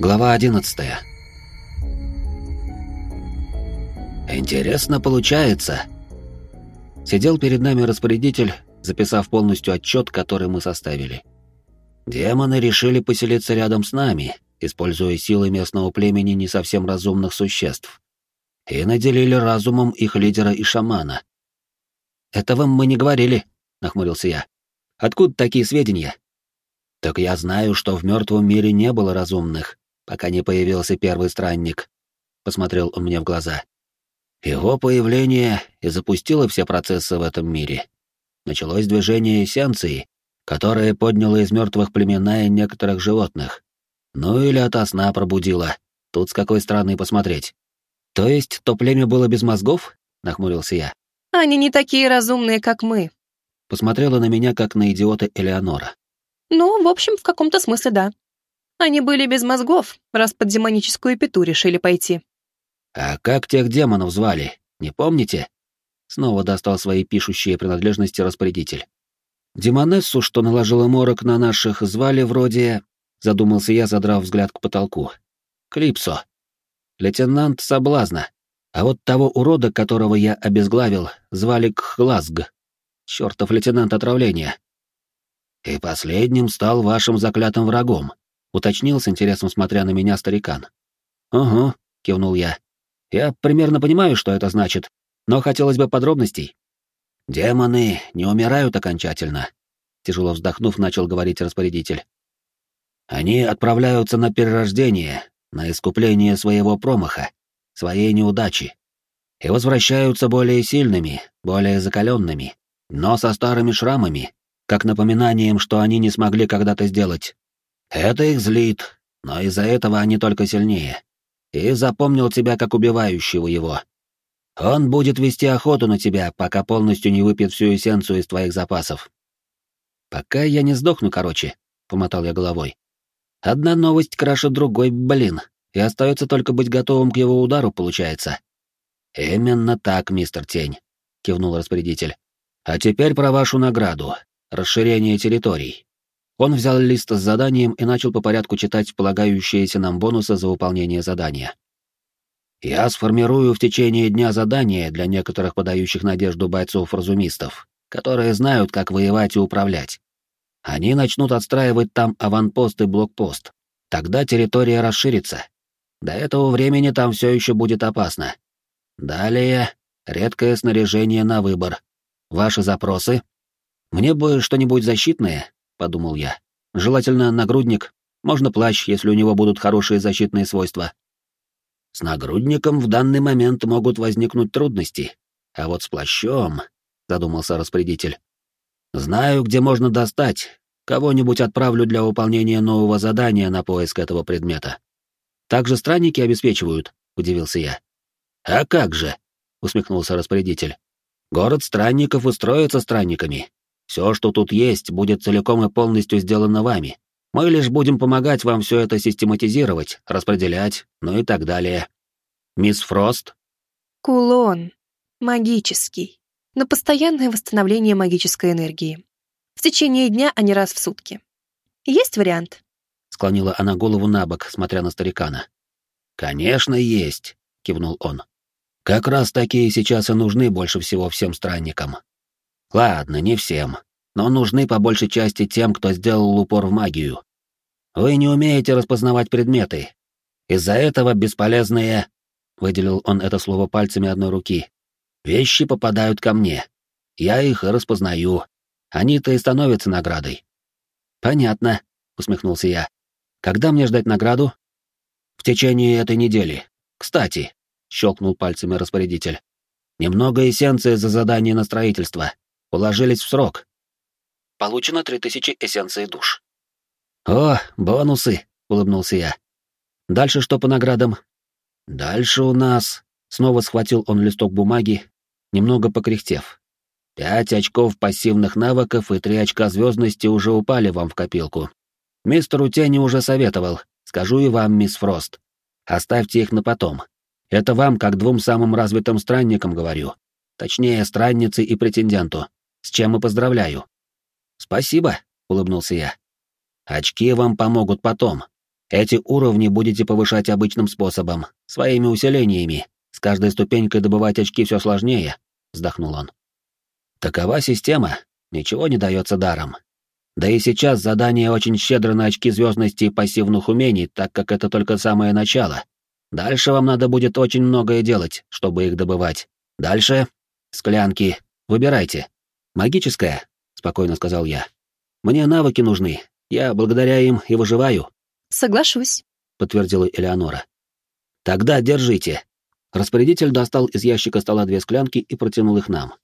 Глава 11 Интересно получается. Сидел перед нами распорядитель, записав полностью отчет, который мы составили. Демоны решили поселиться рядом с нами, используя силы местного племени не совсем разумных существ. И наделили разумом их лидера и шамана. «Этого мы не говорили», — нахмурился я. «Откуда такие сведения?» «Так я знаю, что в мертвом мире не было разумных, пока не появился первый странник», — посмотрел он мне в глаза. «Его появление и запустило все процессы в этом мире. Началось движение эссенции, которое подняло из мертвых племена и некоторых животных. Ну или ото сна пробудило. Тут с какой стороны посмотреть. То есть то племя было без мозгов? Нахмурился я. Они не такие разумные, как мы. Посмотрела на меня, как на идиота Элеонора. Ну, в общем, в каком-то смысле да. Они были без мозгов, раз под демоническую пету решили пойти. А как тех демонов звали, не помните? Снова достал свои пишущие принадлежности распорядитель. Демонессу, что наложила морок на наших, звали вроде... Задумался я, задрав взгляд к потолку. Клипсо. Лейтенант Соблазна. А вот того урода, которого я обезглавил, звали Кхлазг. Чёртов лейтенант отравления. И последним стал вашим заклятым врагом, уточнил с интересом, смотря на меня старикан. Угу, кивнул я. Я примерно понимаю, что это значит, но хотелось бы подробностей. Демоны не умирают окончательно, тяжело вздохнув, начал говорить распорядитель. Они отправляются на перерождение, на искупление своего промаха, своей неудачи, и возвращаются более сильными, более закаленными, но со старыми шрамами, как напоминанием, что они не смогли когда-то сделать. Это их злит, но из-за этого они только сильнее. И запомнил тебя как убивающего его. Он будет вести охоту на тебя, пока полностью не выпьет всю эссенцию из твоих запасов. Пока я не сдохну, короче, — помотал я головой. Одна новость краше другой, блин, и остается только быть готовым к его удару, получается. Именно так, мистер Тень, — кивнул распорядитель. А теперь про вашу награду. Расширение территорий. Он взял лист с заданием и начал по порядку читать полагающиеся нам бонусы за выполнение задания. Я сформирую в течение дня задание для некоторых подающих надежду бойцов-разумистов, которые знают, как воевать и управлять. Они начнут отстраивать там аванпост и блокпост. Тогда территория расширится. До этого времени там все еще будет опасно. Далее — редкое снаряжение на выбор. Ваши запросы? Мне бы что-нибудь защитное, — подумал я. Желательно нагрудник, можно плащ, если у него будут хорошие защитные свойства. С нагрудником в данный момент могут возникнуть трудности, а вот с плащом, — задумался распорядитель. Знаю, где можно достать. Кого-нибудь отправлю для выполнения нового задания на поиск этого предмета. Также странники обеспечивают, — удивился я. А как же, — усмехнулся распорядитель. Город странников устроится странниками. Все, что тут есть, будет целиком и полностью сделано вами. Мы лишь будем помогать вам все это систематизировать, распределять, ну и так далее. Мисс Фрост? Кулон. Магический. На постоянное восстановление магической энергии. В течение дня, а не раз в сутки. Есть вариант? Склонила она голову на бок, смотря на старикана. Конечно, есть, кивнул он. Как раз такие сейчас и нужны больше всего всем странникам. Ладно, не всем, но нужны по большей части тем, кто сделал упор в магию. Вы не умеете распознавать предметы. Из-за этого бесполезные, выделил он это слово пальцами одной руки, вещи попадают ко мне. Я их распознаю. Они-то и становятся наградой. Понятно, усмехнулся я. Когда мне ждать награду? В течение этой недели. Кстати, щелкнул пальцами распорядитель. Немного эссенции за задание на строительство. Уложились в срок. Получено 3000 эссенций душ. «О, бонусы!» — улыбнулся я. «Дальше что по наградам?» «Дальше у нас...» — снова схватил он листок бумаги, немного покряхтев. «Пять очков пассивных навыков и три очка звездности уже упали вам в копилку. Мистеру Тени уже советовал, скажу и вам, мисс Фрост. Оставьте их на потом. Это вам, как двум самым развитым странникам, говорю. Точнее, страннице и претенденту. С чем и поздравляю. Спасибо, улыбнулся я. Очки вам помогут потом. Эти уровни будете повышать обычным способом, своими усилениями. С каждой ступенькой добывать очки все сложнее, вздохнул он. Такова система, ничего не дается даром. Да и сейчас задание очень щедро на очки звездности и пассивных умений, так как это только самое начало. Дальше вам надо будет очень многое делать, чтобы их добывать. Дальше — склянки. Выбирайте. Магическая, — спокойно сказал я. Мне навыки нужны. Я благодаря им и выживаю. Соглашусь, — подтвердила Элеонора. Тогда держите. Распорядитель достал из ящика стола две склянки и протянул их нам.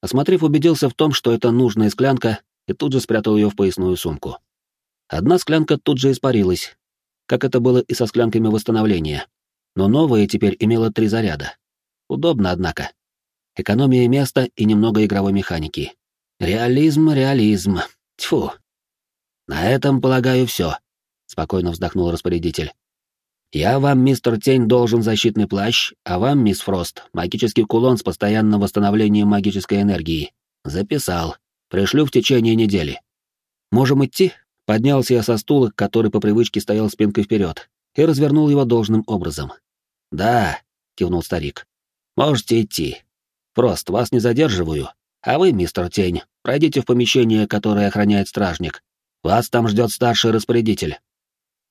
Осмотрев, убедился в том, что это нужная склянка, и тут же спрятал ее в поясную сумку. Одна склянка тут же испарилась, как это было и со склянками восстановления, но новая теперь имела три заряда. Удобно, однако. Экономия места и немного игровой механики. Реализм, реализм. Тьфу. На этом, полагаю, все. Спокойно вздохнул распорядитель. Я вам, мистер Тень, должен защитный плащ, а вам, мисс Фрост, магический кулон с постоянным восстановлением магической энергии. Записал. Пришлю в течение недели. Можем идти? Поднялся я со стула, который по привычке стоял спинкой вперед, и развернул его должным образом. Да, кивнул старик. Можете идти. Просто вас не задерживаю. А вы, мистер Тень, пройдите в помещение, которое охраняет стражник. Вас там ждет старший распорядитель.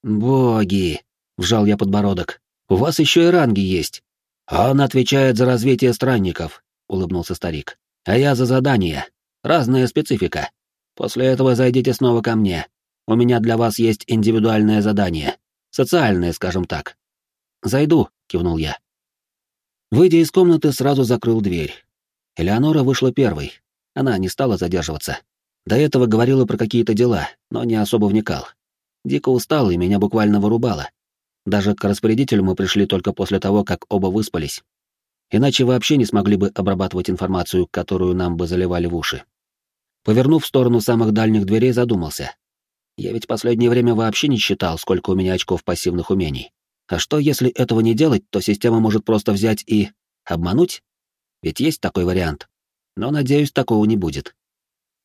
Боги, вжал я подбородок. У вас еще и ранги есть. Он отвечает за развитие странников, улыбнулся старик. А я за задание. Разная специфика. После этого зайдите снова ко мне. У меня для вас есть индивидуальное задание. Социальное, скажем так. Зайду, кивнул я. Выйдя из комнаты, сразу закрыл дверь. Элеонора вышла первой. Она не стала задерживаться. До этого говорила про какие-то дела, но не особо вникал. Дико устал и меня буквально вырубало. Даже к распорядителю мы пришли только после того, как оба выспались. Иначе вообще не смогли бы обрабатывать информацию, которую нам бы заливали в уши. Повернув в сторону самых дальних дверей, задумался. Я ведь последнее время вообще не считал, сколько у меня очков пассивных умений. А что, если этого не делать, то система может просто взять и... обмануть? Ведь есть такой вариант. Но, надеюсь, такого не будет.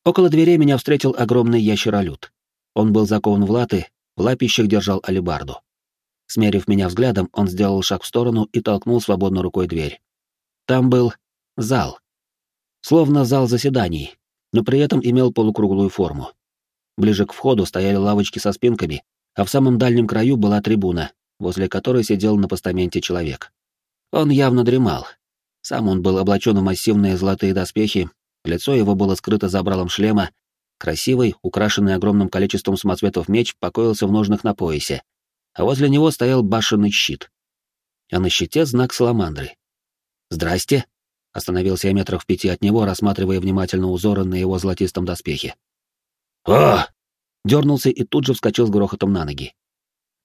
Около дверей меня встретил огромный ящеролюд. Он был закован в латы, в лапищах держал алебарду. Смерив меня взглядом, он сделал шаг в сторону и толкнул свободной рукой дверь. Там был зал. Словно зал заседаний, но при этом имел полукруглую форму. Ближе к входу стояли лавочки со спинками, а в самом дальнем краю была трибуна, возле которой сидел на постаменте человек. Он явно дремал. Сам он был облачен в массивные золотые доспехи, лицо его было скрыто забралом шлема, красивый, украшенный огромным количеством самоцветов меч покоился в ножнах на поясе, а возле него стоял башенный щит. А на щите знак саламандры. «Здрасте!» Остановился я метрах в пяти от него, рассматривая внимательно узоры на его золотистом доспехе. «О!» Дернулся и тут же вскочил с грохотом на ноги.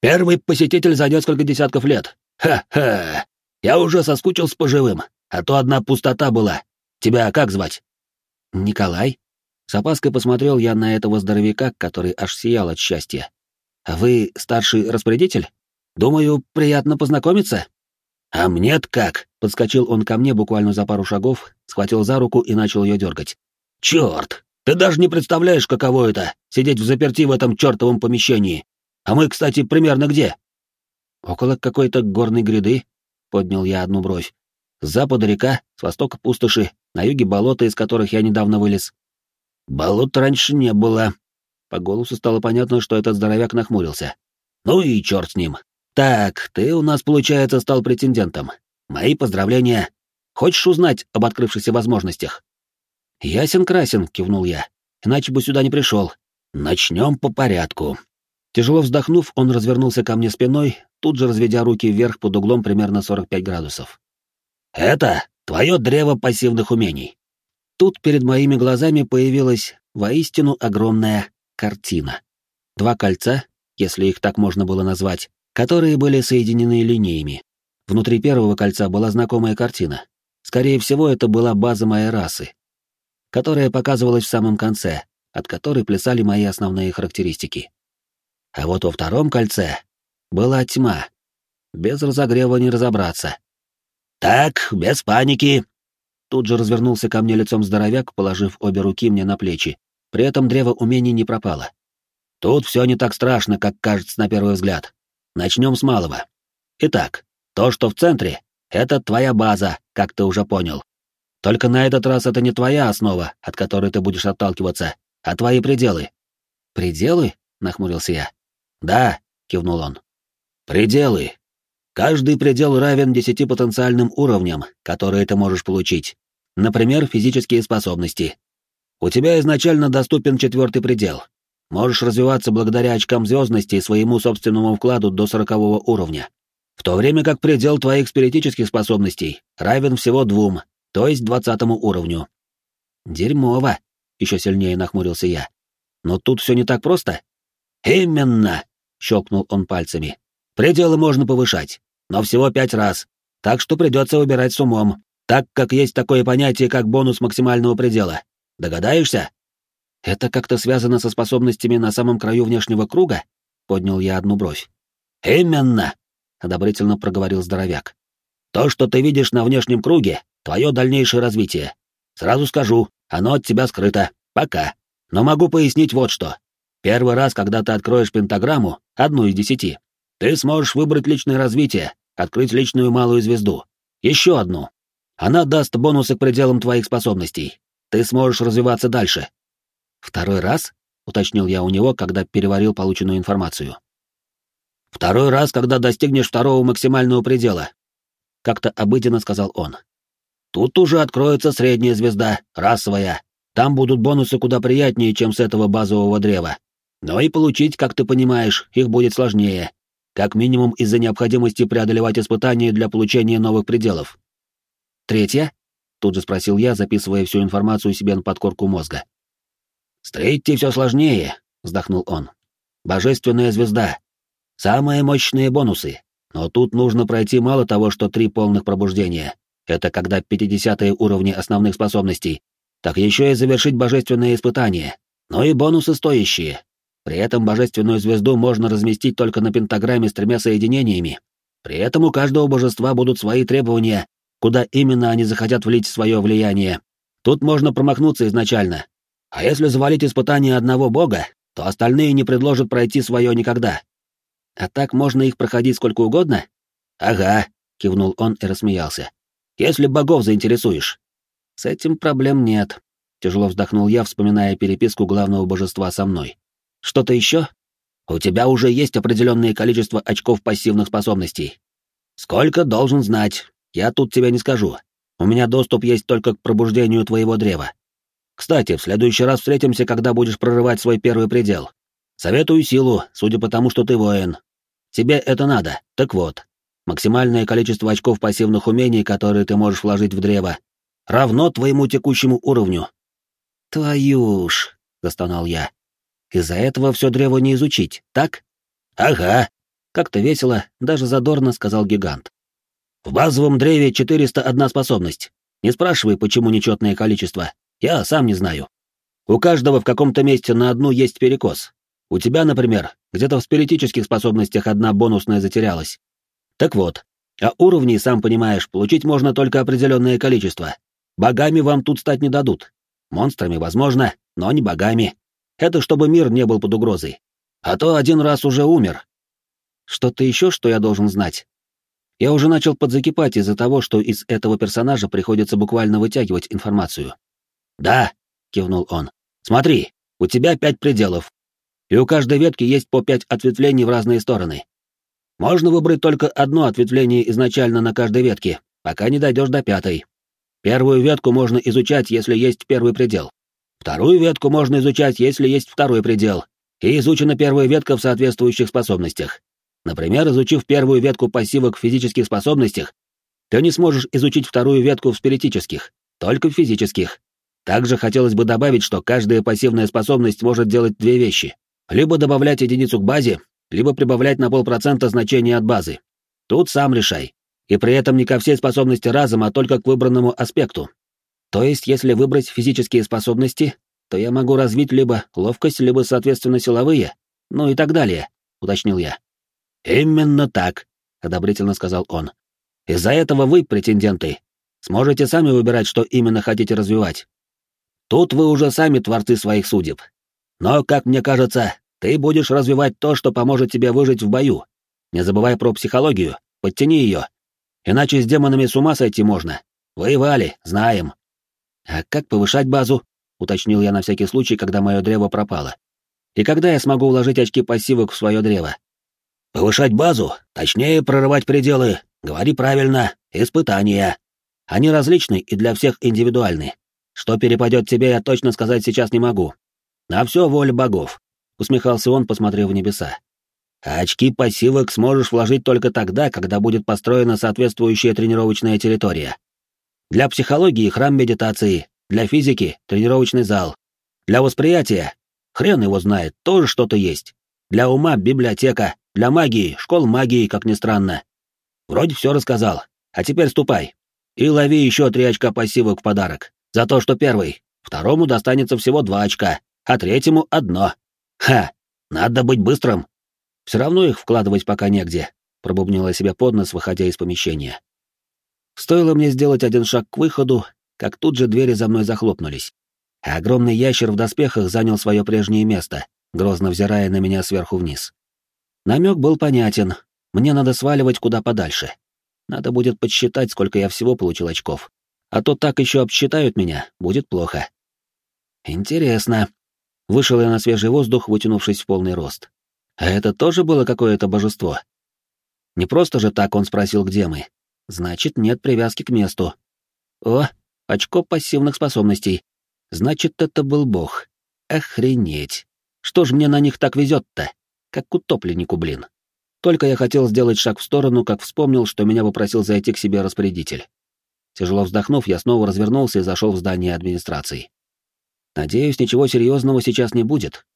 «Первый посетитель за несколько десятков лет! Ха-ха! Я уже соскучился по живым, а то одна пустота была. Тебя как звать?» «Николай?» С опаской посмотрел я на этого здоровяка, который аж сиял от счастья. «А вы старший распорядитель? Думаю, приятно познакомиться?» «А мне-то как?» — подскочил он ко мне буквально за пару шагов, схватил за руку и начал ее дергать. «Черт! Ты даже не представляешь, каково это — сидеть в заперти в этом чертовом помещении. А мы, кстати, примерно где?» «Около какой-то горной гряды», — поднял я одну бровь. «С запада река, с востока пустоши, на юге болота, из которых я недавно вылез». «Болот раньше не было». По голосу стало понятно, что этот здоровяк нахмурился. «Ну и черт с ним. Так, ты у нас, получается, стал претендентом. Мои поздравления. Хочешь узнать об открывшихся возможностях? Ясен красен, кивнул я. Иначе бы сюда не пришел. Начнем по порядку. Тяжело вздохнув, он развернулся ко мне спиной, тут же разведя руки вверх под углом примерно 45 градусов. Это твое древо пассивных умений. Тут перед моими глазами появилась воистину огромная картина. Два кольца, если их так можно было назвать, которые были соединены линиями. Внутри первого кольца была знакомая картина. Скорее всего, это была база моей расы, которая показывалась в самом конце, от которой плясали мои основные характеристики. А вот во втором кольце была тьма. Без разогрева не разобраться. «Так, без паники!» Тут же развернулся ко мне лицом здоровяк, положив обе руки мне на плечи. При этом древо умений не пропало. Тут все не так страшно, как кажется на первый взгляд. Начнем с малого. Итак, то, что в центре, это твоя база, как ты уже понял. Только на этот раз это не твоя основа, от которой ты будешь отталкиваться, а твои пределы. Пределы? нахмурился я. Да, кивнул он. Пределы. Каждый предел равен десяти потенциальным уровням, которые ты можешь получить. Например, физические способности. У тебя изначально доступен четвертый предел. Можешь развиваться благодаря очкам звездности и своему собственному вкладу до сорокового уровня. В то время как предел твоих спиритических способностей равен всего двум, то есть двадцатому уровню. Дерьмово, еще сильнее нахмурился я. Но тут все не так просто. Именно, щелкнул он пальцами. Пределы можно повышать, но всего пять раз, так что придется выбирать с умом, так как есть такое понятие, как бонус максимального предела. Догадаешься? Это как-то связано со способностями на самом краю внешнего круга? Поднял я одну бровь. Именно, одобрительно проговорил здоровяк. То, что ты видишь на внешнем круге, твое дальнейшее развитие. Сразу скажу, оно от тебя скрыто. Пока. Но могу пояснить вот что. Первый раз, когда ты откроешь пентаграмму, одну из десяти, ты сможешь выбрать личное развитие, открыть личную малую звезду. Еще одну. Она даст бонусы к пределам твоих способностей. Ты сможешь развиваться дальше. Второй раз? Уточнил я у него, когда переварил полученную информацию. Второй раз, когда достигнешь второго максимального предела. Как-то обыденно сказал он. Тут уже откроется средняя звезда, расовая. Там будут бонусы куда приятнее, чем с этого базового древа. Но и получить, как ты понимаешь, их будет сложнее. Как минимум из-за необходимости преодолевать испытания для получения новых пределов. Третья? Тут же спросил я, записывая всю информацию себе на подкорку мозга. «С третьей все сложнее», — вздохнул он. «Божественная звезда. Самые мощные бонусы. Но тут нужно пройти мало того, что три полных пробуждения. Это когда 50-е уровни основных способностей. Так еще и завершить божественные испытания. Но и бонусы стоящие. При этом божественную звезду можно разместить только на пентаграмме с тремя соединениями. При этом у каждого божества будут свои требования, куда именно они захотят влить свое влияние. Тут можно промахнуться изначально. А если завалить испытание одного бога, то остальные не предложат пройти свое никогда. А так можно их проходить сколько угодно? Ага, кивнул он и рассмеялся. Если богов заинтересуешь. С этим проблем нет. Тяжело вздохнул я, вспоминая переписку главного божества со мной. Что-то еще? У тебя уже есть определенное количество очков пассивных способностей. Сколько должен знать? Я тут тебе не скажу. У меня доступ есть только к пробуждению твоего древа. Кстати, в следующий раз встретимся, когда будешь прорывать свой первый предел. Советую силу, судя по тому, что ты воин. Тебе это надо. Так вот, максимальное количество очков пассивных умений, которые ты можешь вложить в древо, равно твоему текущему уровню. Твою ж, застонал я. Из-за этого все древо не изучить, так? Ага. Как-то весело, даже задорно сказал гигант. В базовом древе 401 способность. Не спрашивай, почему нечетное количество. Я сам не знаю. У каждого в каком-то месте на одну есть перекос. У тебя, например, где-то в спиритических способностях одна бонусная затерялась. Так вот, а уровней, сам понимаешь, получить можно только определенное количество. Богами вам тут стать не дадут. Монстрами, возможно, но не богами. Это чтобы мир не был под угрозой. А то один раз уже умер. Что-то еще, что я должен знать? Я уже начал подзакипать из-за того, что из этого персонажа приходится буквально вытягивать информацию. «Да», — кивнул он. «Смотри, у тебя пять пределов, и у каждой ветки есть по пять ответвлений в разные стороны. Можно выбрать только одно ответвление изначально на каждой ветке, пока не дойдешь до пятой. Первую ветку можно изучать, если есть первый предел. Вторую ветку можно изучать, если есть второй предел, и изучена первая ветка в соответствующих способностях. Например, изучив первую ветку пассивок в физических способностях, ты не сможешь изучить вторую ветку в спиритических, только в физических. Также хотелось бы добавить, что каждая пассивная способность может делать две вещи. Либо добавлять единицу к базе, либо прибавлять на полпроцента значения от базы. Тут сам решай. И при этом не ко всей способности разом, а только к выбранному аспекту. То есть, если выбрать физические способности, то я могу развить либо ловкость, либо, соответственно, силовые, ну и так далее, уточнил я. Именно так, одобрительно сказал он. Из-за этого вы, претенденты, сможете сами выбирать, что именно хотите развивать. Тут вы уже сами творцы своих судеб. Но, как мне кажется, Ты будешь развивать то, что поможет тебе выжить в бою. Не забывай про психологию, подтяни ее. Иначе с демонами с ума сойти можно. Воевали, знаем. А как повышать базу? Уточнил я на всякий случай, когда мое древо пропало. И когда я смогу уложить очки пассивок в свое древо? Повышать базу, точнее прорывать пределы. Говори правильно, испытания. Они различны и для всех индивидуальны. Что перепадет тебе, я точно сказать сейчас не могу. На все воля богов усмехался он, посмотрев в небеса. А очки пассивок сможешь вложить только тогда, когда будет построена соответствующая тренировочная территория. Для психологии храм медитации, для физики тренировочный зал, для восприятия хрен его знает, тоже что-то есть. Для ума библиотека, для магии школ магии, как ни странно. Вроде все рассказал. А теперь ступай и лови еще три очка пассивок в подарок за то, что первый. Второму достанется всего два очка, а третьему одно. «Ха! Надо быть быстрым!» «Все равно их вкладывать пока негде», — пробубнила себя под нос, выходя из помещения. Стоило мне сделать один шаг к выходу, как тут же двери за мной захлопнулись. А огромный ящер в доспехах занял свое прежнее место, грозно взирая на меня сверху вниз. Намек был понятен. Мне надо сваливать куда подальше. Надо будет подсчитать, сколько я всего получил очков. А то так еще обсчитают меня, будет плохо. Интересно, Вышел я на свежий воздух, вытянувшись в полный рост. А это тоже было какое-то божество? Не просто же так он спросил, где мы. Значит, нет привязки к месту. О, очко пассивных способностей. Значит, это был бог. Охренеть. Что ж мне на них так везет-то? Как утопленнику, блин. Только я хотел сделать шаг в сторону, как вспомнил, что меня попросил зайти к себе распорядитель. Тяжело вздохнув, я снова развернулся и зашел в здание администрации. Надеюсь, ничего серьезного сейчас не будет.